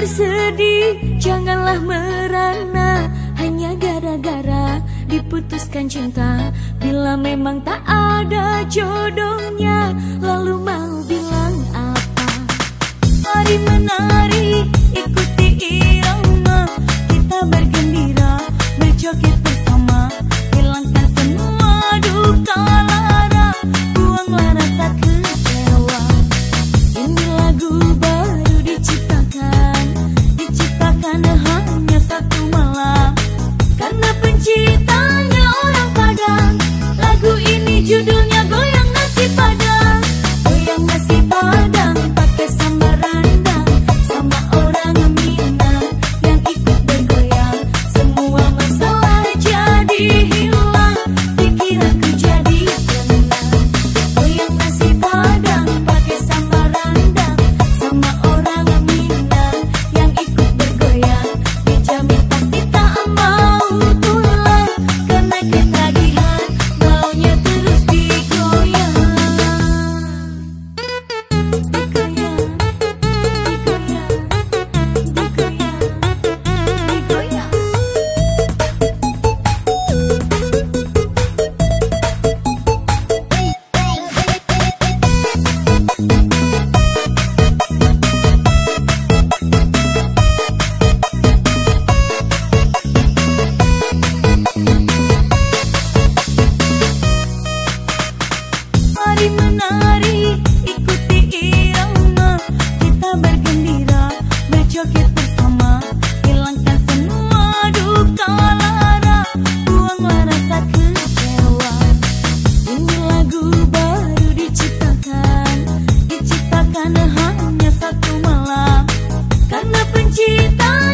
bersedih Janganlah merana. Hanya gara-gara diputuskan cinta. Bila memang tak ada jodohnya Lalu mau bilang apa? Mari menari, ikuti irama. Kita bergembira, berjoget masih pada menari ikuti irama. Kita bergembira berjoget bersama. Hilangkan semua duka lara. Buanglah rasa kecewa. Ini lagu baru diciptakan. Diciptakan hanya satu malam. Karena pencipta